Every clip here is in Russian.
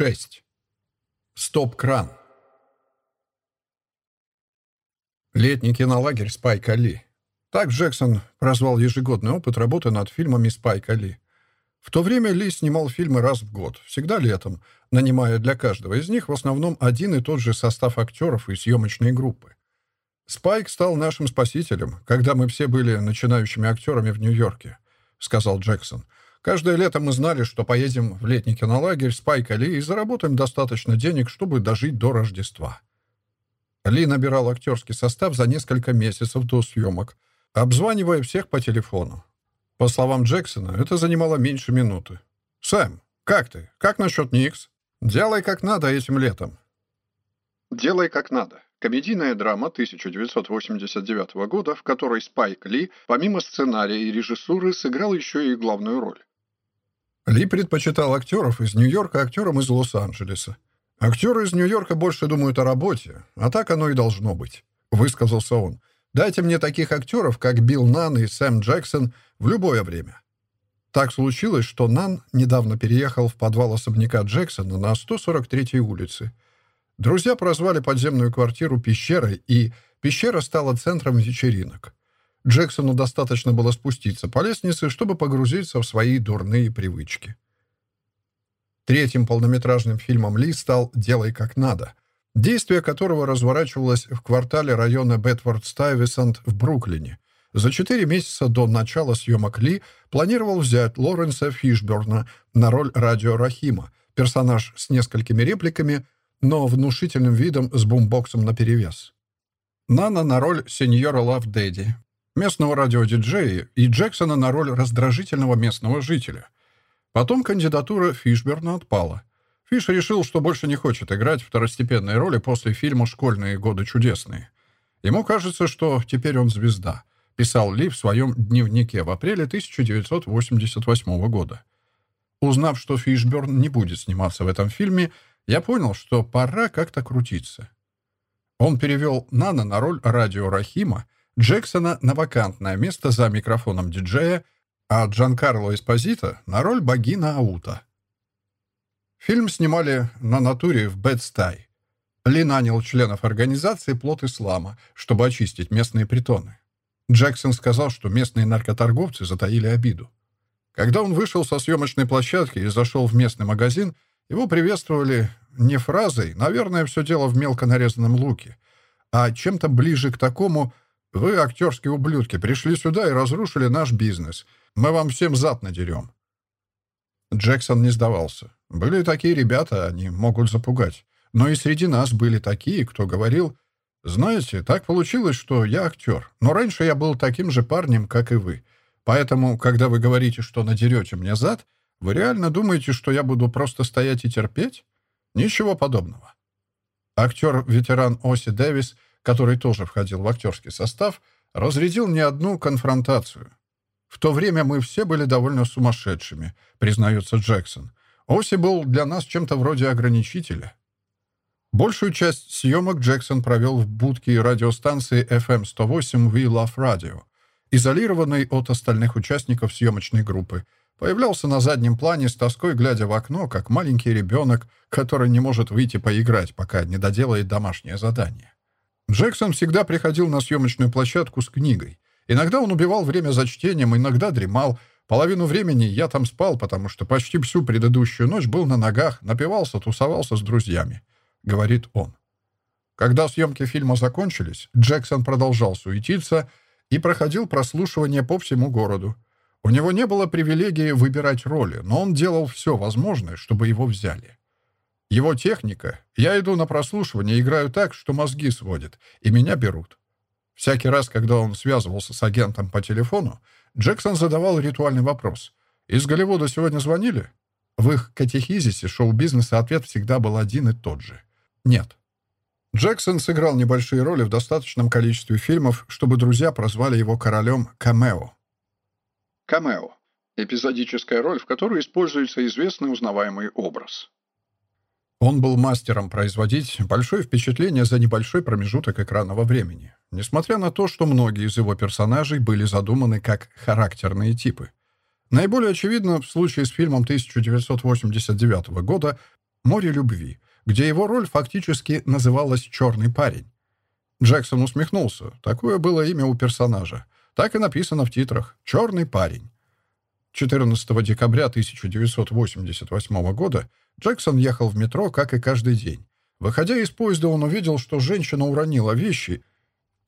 6. Стоп-кран. Летний кинолагерь Спайка Ли. Так Джексон прозвал ежегодный опыт работы над фильмами Спайка Ли. В то время Ли снимал фильмы раз в год, всегда летом, нанимая для каждого из них в основном один и тот же состав актеров и съемочной группы. «Спайк стал нашим спасителем, когда мы все были начинающими актерами в Нью-Йорке», — сказал Джексон. «Каждое лето мы знали, что поедем в летний кинолагерь Спайка Ли и заработаем достаточно денег, чтобы дожить до Рождества». Ли набирал актерский состав за несколько месяцев до съемок, обзванивая всех по телефону. По словам Джексона, это занимало меньше минуты. «Сэм, как ты? Как насчет Никс? Делай как надо этим летом». «Делай как надо» — комедийная драма 1989 года, в которой Спайк Ли, помимо сценария и режиссуры, сыграл еще и главную роль. Ли предпочитал актеров из Нью-Йорка актерам из Лос-Анджелеса. «Актеры из Нью-Йорка больше думают о работе, а так оно и должно быть», — высказался он. Дайте мне таких актеров, как Билл Нан и Сэм Джексон, в любое время. Так случилось, что Нан недавно переехал в подвал особняка Джексона на 143-й улице. Друзья прозвали подземную квартиру «Пещерой», и пещера стала центром вечеринок. Джексону достаточно было спуститься по лестнице, чтобы погрузиться в свои дурные привычки. Третьим полнометражным фильмом Ли стал «Делай как надо», действие которого разворачивалось в квартале района Бетфорд-Стайвисант в Бруклине. За четыре месяца до начала съемок Ли планировал взять Лоренса Фишберна на роль радио Рахима, персонаж с несколькими репликами, но внушительным видом с бумбоксом наперевес. Нана на роль сеньора Лав Дэдди, местного радиодиджея, и Джексона на роль раздражительного местного жителя. Потом кандидатура Фишберна отпала. Фиш решил, что больше не хочет играть второстепенные роли после фильма «Школьные годы чудесные». Ему кажется, что теперь он звезда, писал Ли в своем дневнике в апреле 1988 года. Узнав, что Фишберн не будет сниматься в этом фильме, я понял, что пора как-то крутиться. Он перевел Нана на роль радио Рахима, Джексона на вакантное место за микрофоном диджея, а Джанкарло Эспозито на роль богина Аута. Фильм снимали на натуре в Бедстай. Ли нанял членов организации «Плод ислама», чтобы очистить местные притоны. Джексон сказал, что местные наркоторговцы затаили обиду. Когда он вышел со съемочной площадки и зашел в местный магазин, его приветствовали не фразой «наверное, все дело в мелко нарезанном луке», а чем-то ближе к такому «вы, актерские ублюдки, пришли сюда и разрушили наш бизнес. Мы вам всем зад надерем». Джексон не сдавался. Были такие ребята, они могут запугать. Но и среди нас были такие, кто говорил, «Знаете, так получилось, что я актер, но раньше я был таким же парнем, как и вы. Поэтому, когда вы говорите, что надерете мне зад, вы реально думаете, что я буду просто стоять и терпеть? Ничего подобного». Актер-ветеран Оси Дэвис, который тоже входил в актерский состав, разрядил не одну конфронтацию. В то время мы все были довольно сумасшедшими, признается Джексон. Оси был для нас чем-то вроде ограничителя. Большую часть съемок Джексон провел в будке радиостанции FM-108 We Love Radio, изолированной от остальных участников съемочной группы. Появлялся на заднем плане с тоской, глядя в окно, как маленький ребенок, который не может выйти поиграть, пока не доделает домашнее задание. Джексон всегда приходил на съемочную площадку с книгой. Иногда он убивал время за чтением, иногда дремал. Половину времени я там спал, потому что почти всю предыдущую ночь был на ногах, напивался, тусовался с друзьями», — говорит он. Когда съемки фильма закончились, Джексон продолжал суетиться и проходил прослушивание по всему городу. У него не было привилегии выбирать роли, но он делал все возможное, чтобы его взяли. Его техника «я иду на прослушивание, играю так, что мозги сводит, и меня берут». Всякий раз, когда он связывался с агентом по телефону, Джексон задавал ритуальный вопрос. «Из Голливуда сегодня звонили?» В их катехизисе шоу-бизнеса ответ всегда был один и тот же. «Нет». Джексон сыграл небольшие роли в достаточном количестве фильмов, чтобы друзья прозвали его королем камео. Камео – эпизодическая роль, в которой используется известный узнаваемый образ. Он был мастером производить большое впечатление за небольшой промежуток экранного времени, несмотря на то, что многие из его персонажей были задуманы как характерные типы. Наиболее очевидно в случае с фильмом 1989 года «Море любви», где его роль фактически называлась «Черный парень». Джексон усмехнулся. Такое было имя у персонажа. Так и написано в титрах «Черный парень». 14 декабря 1988 года Джексон ехал в метро, как и каждый день. Выходя из поезда, он увидел, что женщина уронила вещи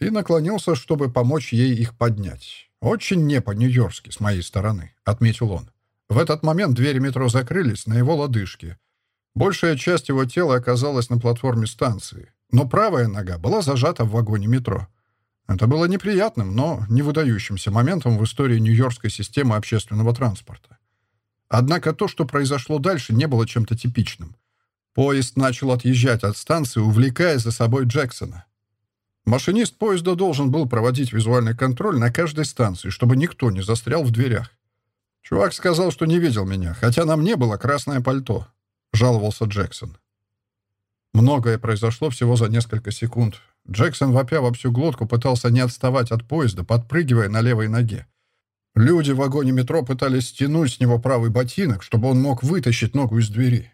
и наклонился, чтобы помочь ей их поднять. «Очень не по-нью-йоркски с моей стороны», — отметил он. В этот момент двери метро закрылись на его лодыжке. Большая часть его тела оказалась на платформе станции, но правая нога была зажата в вагоне метро. Это было неприятным, но не выдающимся моментом в истории нью-йоркской системы общественного транспорта. Однако то, что произошло дальше, не было чем-то типичным. Поезд начал отъезжать от станции, увлекая за собой Джексона. Машинист поезда должен был проводить визуальный контроль на каждой станции, чтобы никто не застрял в дверях. Чувак сказал, что не видел меня, хотя на мне было красное пальто. Жаловался Джексон. Многое произошло всего за несколько секунд. Джексон, вопя во всю глотку, пытался не отставать от поезда, подпрыгивая на левой ноге. Люди в вагоне метро пытались стянуть с него правый ботинок, чтобы он мог вытащить ногу из двери.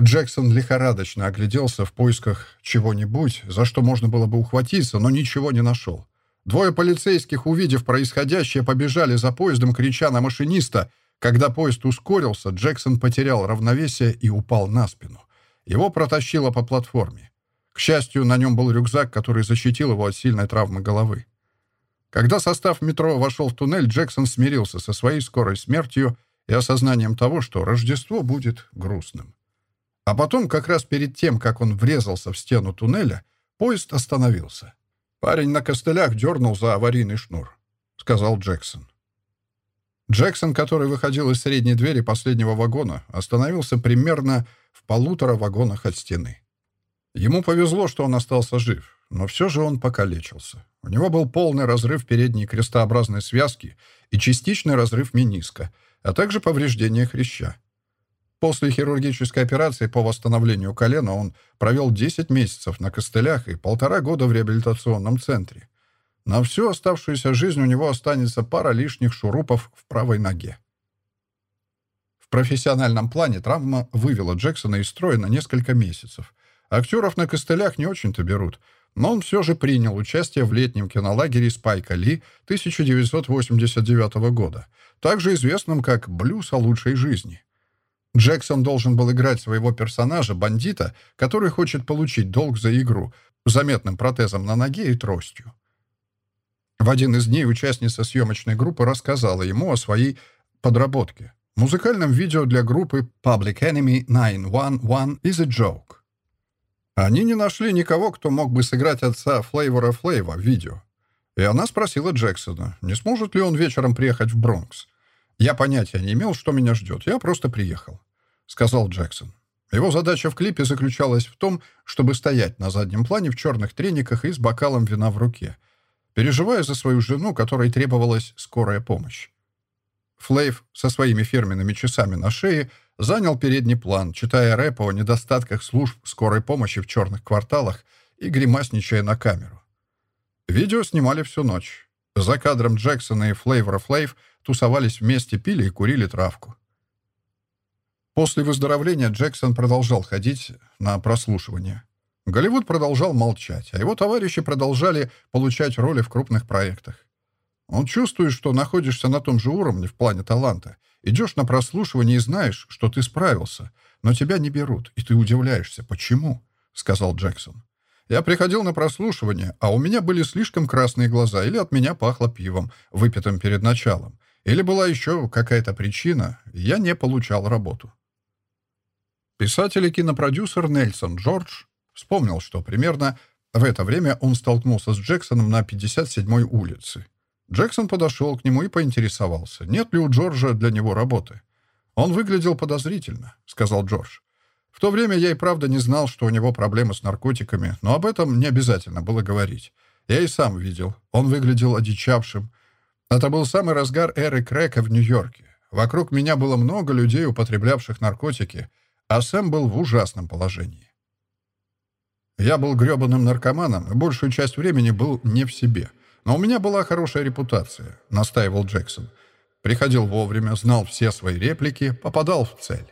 Джексон лихорадочно огляделся в поисках чего-нибудь, за что можно было бы ухватиться, но ничего не нашел. Двое полицейских, увидев происходящее, побежали за поездом, крича на машиниста. Когда поезд ускорился, Джексон потерял равновесие и упал на спину. Его протащило по платформе. К счастью, на нем был рюкзак, который защитил его от сильной травмы головы. Когда состав метро вошел в туннель, Джексон смирился со своей скорой смертью и осознанием того, что Рождество будет грустным. А потом, как раз перед тем, как он врезался в стену туннеля, поезд остановился. «Парень на костылях дернул за аварийный шнур», — сказал Джексон. Джексон, который выходил из средней двери последнего вагона, остановился примерно в полутора вагонах от стены. Ему повезло, что он остался жив, но все же он покалечился. У него был полный разрыв передней крестообразной связки и частичный разрыв мениска, а также повреждение хряща. После хирургической операции по восстановлению колена он провел 10 месяцев на костылях и полтора года в реабилитационном центре. На всю оставшуюся жизнь у него останется пара лишних шурупов в правой ноге. В профессиональном плане травма вывела Джексона из строя на несколько месяцев. Актеров на костылях не очень-то берут, но он все же принял участие в летнем кинолагере Спайка Ли 1989 года, также известном как «Блюз о лучшей жизни». Джексон должен был играть своего персонажа, бандита, который хочет получить долг за игру, заметным протезом на ноге и тростью. В один из дней участница съемочной группы рассказала ему о своей подработке. Музыкальном видео для группы Public Enemy 911 is a joke. Они не нашли никого, кто мог бы сыграть отца Флейвора Флейва в видео. И она спросила Джексона, не сможет ли он вечером приехать в Бронкс. Я понятия не имел, что меня ждет. Я просто приехал сказал Джексон. Его задача в клипе заключалась в том, чтобы стоять на заднем плане в черных трениках и с бокалом вина в руке, переживая за свою жену, которой требовалась скорая помощь. Флейв со своими фирменными часами на шее занял передний план, читая рэп о недостатках служб скорой помощи в черных кварталах и гримасничая на камеру. Видео снимали всю ночь. За кадром Джексона и Флейвора Флейв тусовались вместе, пили и курили травку. После выздоровления Джексон продолжал ходить на прослушивание. Голливуд продолжал молчать, а его товарищи продолжали получать роли в крупных проектах. Он чувствует, что находишься на том же уровне в плане таланта. Идешь на прослушивание и знаешь, что ты справился, но тебя не берут, и ты удивляешься, почему, — сказал Джексон. Я приходил на прослушивание, а у меня были слишком красные глаза, или от меня пахло пивом, выпитым перед началом, или была еще какая-то причина, я не получал работу. Писатель и кинопродюсер Нельсон Джордж вспомнил, что примерно в это время он столкнулся с Джексоном на 57-й улице. Джексон подошел к нему и поинтересовался, нет ли у Джорджа для него работы. «Он выглядел подозрительно», — сказал Джордж. «В то время я и правда не знал, что у него проблемы с наркотиками, но об этом не обязательно было говорить. Я и сам видел. Он выглядел одичавшим. Это был самый разгар эры Крека в Нью-Йорке. Вокруг меня было много людей, употреблявших наркотики, а Сэм был в ужасном положении. Я был грёбаным наркоманом и большую часть времени был не в себе. Но у меня была хорошая репутация, настаивал Джексон. Приходил вовремя, знал все свои реплики, попадал в цель.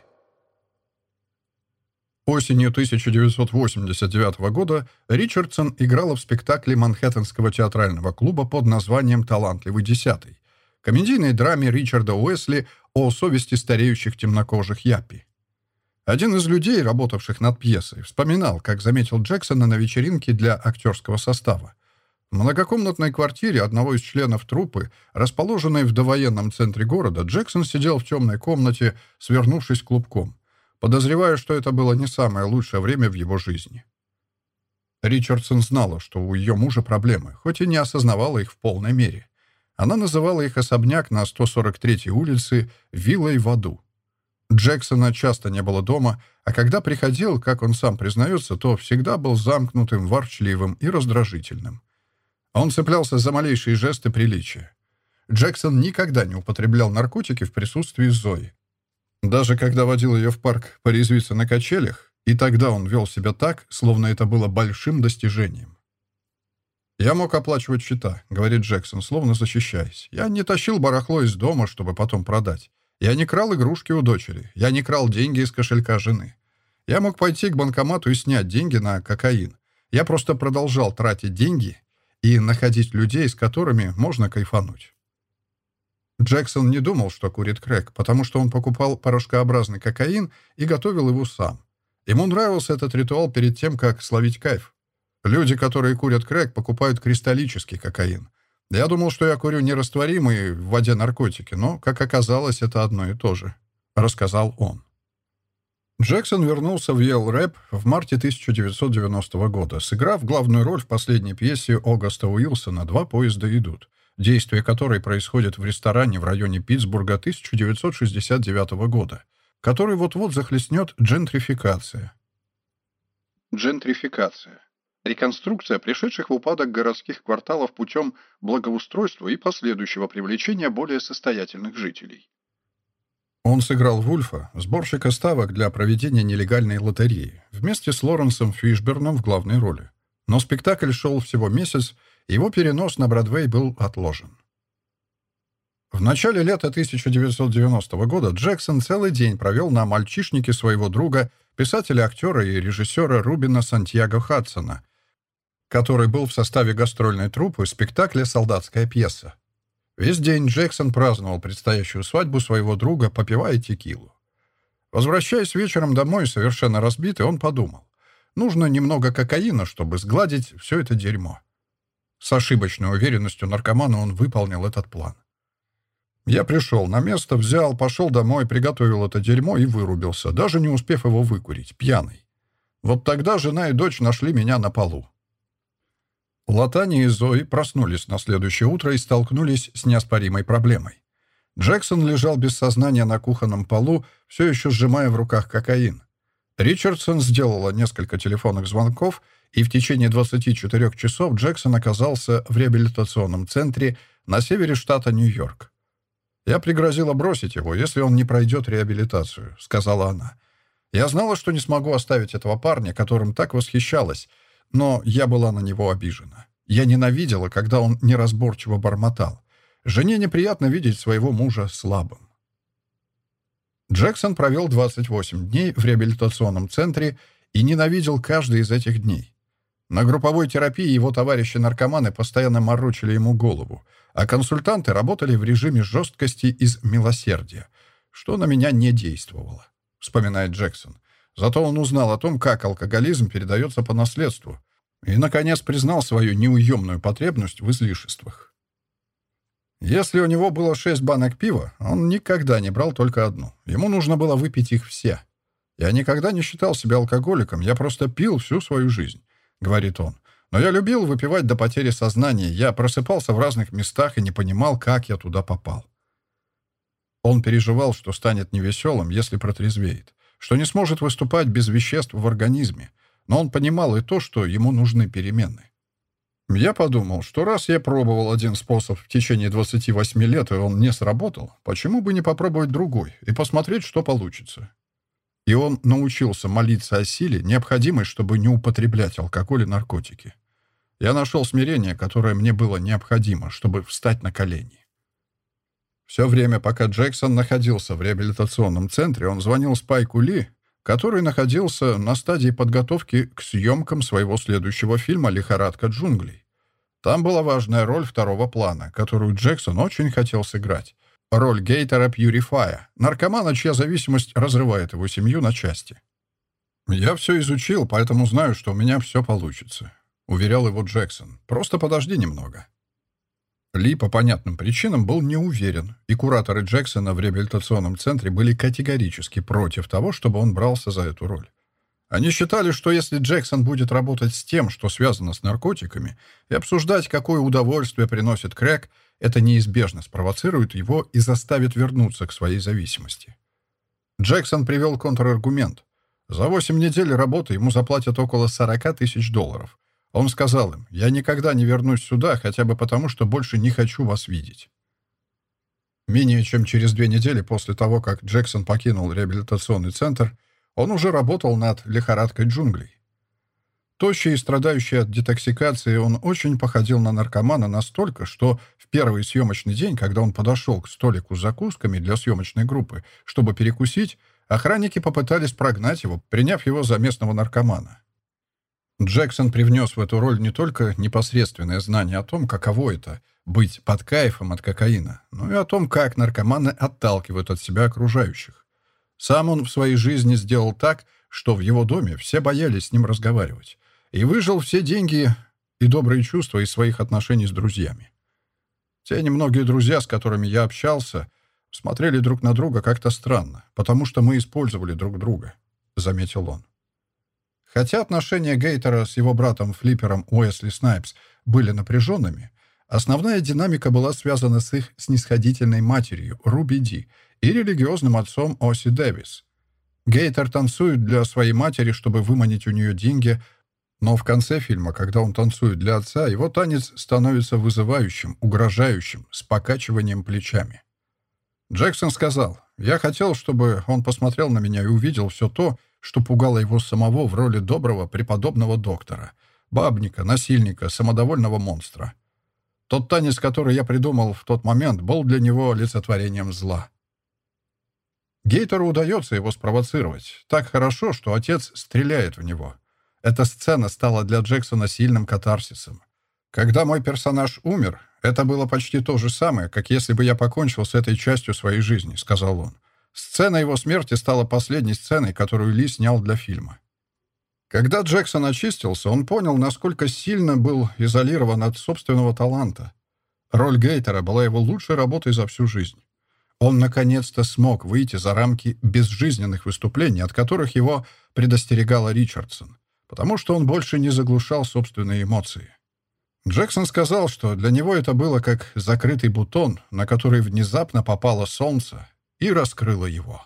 Осенью 1989 года Ричардсон играла в спектакле Манхэттенского театрального клуба под названием «Талантливый десятый» комедийной драме Ричарда Уэсли о совести стареющих темнокожих япи. Один из людей, работавших над пьесой, вспоминал, как заметил Джексона на вечеринке для актерского состава. Многокомнатной квартире одного из членов труппы, расположенной в довоенном центре города, Джексон сидел в темной комнате, свернувшись клубком, подозревая, что это было не самое лучшее время в его жизни. Ричардсон знала, что у ее мужа проблемы, хоть и не осознавала их в полной мере. Она называла их особняк на 143-й улице «Виллой в аду». Джексона часто не было дома, а когда приходил, как он сам признается, то всегда был замкнутым, ворчливым и раздражительным. Он цеплялся за малейшие жесты приличия. Джексон никогда не употреблял наркотики в присутствии Зои. Даже когда водил ее в парк порезвиться на качелях, и тогда он вел себя так, словно это было большим достижением. «Я мог оплачивать счета», — говорит Джексон, словно защищаясь. «Я не тащил барахло из дома, чтобы потом продать. Я не крал игрушки у дочери. Я не крал деньги из кошелька жены. Я мог пойти к банкомату и снять деньги на кокаин. Я просто продолжал тратить деньги и находить людей, с которыми можно кайфануть. Джексон не думал, что курит крэк, потому что он покупал порошкообразный кокаин и готовил его сам. Ему нравился этот ритуал перед тем, как словить кайф. Люди, которые курят крэк, покупают кристаллический кокаин. Я думал, что я курю нерастворимые в воде наркотики, но, как оказалось, это одно и то же», — рассказал он. Джексон вернулся в Yale Рэп в марте 1990 года, сыграв главную роль в последней пьесе Огаста Уилсона «Два поезда идут», действие которой происходит в ресторане в районе Питтсбурга 1969 года, который вот-вот захлестнет джентрификация. Джентрификация Реконструкция пришедших в упадок городских кварталов путем благоустройства и последующего привлечения более состоятельных жителей. Он сыграл Вульфа, сборщика ставок для проведения нелегальной лотереи, вместе с Лоренсом Фишберном в главной роли. Но спектакль шел всего месяц, его перенос на Бродвей был отложен. В начале лета 1990 года Джексон целый день провел на мальчишнике своего друга, писателя-актера и режиссера Рубина Сантьяго Хадсона, который был в составе гастрольной труппы спектакля «Солдатская пьеса». Весь день Джексон праздновал предстоящую свадьбу своего друга, попивая текилу. Возвращаясь вечером домой, совершенно разбитый, он подумал, нужно немного кокаина, чтобы сгладить все это дерьмо. С ошибочной уверенностью наркомана он выполнил этот план. Я пришел на место, взял, пошел домой, приготовил это дерьмо и вырубился, даже не успев его выкурить, пьяный. Вот тогда жена и дочь нашли меня на полу. Латани и Зои проснулись на следующее утро и столкнулись с неоспоримой проблемой. Джексон лежал без сознания на кухонном полу, все еще сжимая в руках кокаин. Ричардсон сделала несколько телефонных звонков, и в течение 24 часов Джексон оказался в реабилитационном центре на севере штата Нью-Йорк. «Я пригрозила бросить его, если он не пройдет реабилитацию», — сказала она. «Я знала, что не смогу оставить этого парня, которым так восхищалась, но я была на него обижена. Я ненавидела, когда он неразборчиво бормотал. Жене неприятно видеть своего мужа слабым. Джексон провел 28 дней в реабилитационном центре и ненавидел каждый из этих дней. На групповой терапии его товарищи-наркоманы постоянно морочили ему голову, а консультанты работали в режиме жесткости из милосердия, что на меня не действовало, вспоминает Джексон. Зато он узнал о том, как алкоголизм передается по наследству, и, наконец, признал свою неуемную потребность в излишествах. Если у него было шесть банок пива, он никогда не брал только одну. Ему нужно было выпить их все. «Я никогда не считал себя алкоголиком, я просто пил всю свою жизнь», — говорит он. «Но я любил выпивать до потери сознания, я просыпался в разных местах и не понимал, как я туда попал». Он переживал, что станет невеселым, если протрезвеет что не сможет выступать без веществ в организме, но он понимал и то, что ему нужны перемены. Я подумал, что раз я пробовал один способ в течение 28 лет, и он не сработал, почему бы не попробовать другой и посмотреть, что получится. И он научился молиться о силе, необходимой, чтобы не употреблять алкоголь и наркотики. Я нашел смирение, которое мне было необходимо, чтобы встать на колени. Все время, пока Джексон находился в реабилитационном центре, он звонил Спайку Ли, который находился на стадии подготовки к съемкам своего следующего фильма «Лихорадка джунглей». Там была важная роль второго плана, которую Джексон очень хотел сыграть. Роль Гейтера Пьюрифая, наркомана, чья зависимость разрывает его семью на части. «Я все изучил, поэтому знаю, что у меня все получится», — уверял его Джексон. «Просто подожди немного». Ли по понятным причинам был не уверен, и кураторы Джексона в реабилитационном центре были категорически против того, чтобы он брался за эту роль. Они считали, что если Джексон будет работать с тем, что связано с наркотиками, и обсуждать, какое удовольствие приносит крэк, это неизбежно спровоцирует его и заставит вернуться к своей зависимости. Джексон привел контраргумент. За 8 недель работы ему заплатят около 40 тысяч долларов. Он сказал им, «Я никогда не вернусь сюда, хотя бы потому, что больше не хочу вас видеть». Менее чем через две недели после того, как Джексон покинул реабилитационный центр, он уже работал над лихорадкой джунглей. Тощий и страдающий от детоксикации, он очень походил на наркомана настолько, что в первый съемочный день, когда он подошел к столику с закусками для съемочной группы, чтобы перекусить, охранники попытались прогнать его, приняв его за местного наркомана. Джексон привнес в эту роль не только непосредственное знание о том, каково это — быть под кайфом от кокаина, но и о том, как наркоманы отталкивают от себя окружающих. Сам он в своей жизни сделал так, что в его доме все боялись с ним разговаривать, и выжил все деньги и добрые чувства из своих отношений с друзьями. Те немногие друзья, с которыми я общался, смотрели друг на друга как-то странно, потому что мы использовали друг друга, — заметил он. Хотя отношения Гейтера с его братом Флиппером Уэсли Снайпс были напряженными, основная динамика была связана с их снисходительной матерью, Руби Ди, и религиозным отцом Оси Дэвис. Гейтер танцует для своей матери, чтобы выманить у нее деньги, но в конце фильма, когда он танцует для отца, его танец становится вызывающим, угрожающим, с покачиванием плечами. Джексон сказал, «Я хотел, чтобы он посмотрел на меня и увидел все то, что пугало его самого в роли доброго преподобного доктора, бабника, насильника, самодовольного монстра. Тот танец, который я придумал в тот момент, был для него олицетворением зла. Гейтеру удается его спровоцировать. Так хорошо, что отец стреляет в него. Эта сцена стала для Джексона сильным катарсисом. Когда мой персонаж умер, это было почти то же самое, как если бы я покончил с этой частью своей жизни, сказал он. Сцена его смерти стала последней сценой, которую Ли снял для фильма. Когда Джексон очистился, он понял, насколько сильно был изолирован от собственного таланта. Роль Гейтера была его лучшей работой за всю жизнь. Он наконец-то смог выйти за рамки безжизненных выступлений, от которых его предостерегала Ричардсон, потому что он больше не заглушал собственные эмоции. Джексон сказал, что для него это было как закрытый бутон, на который внезапно попало солнце и раскрыло его.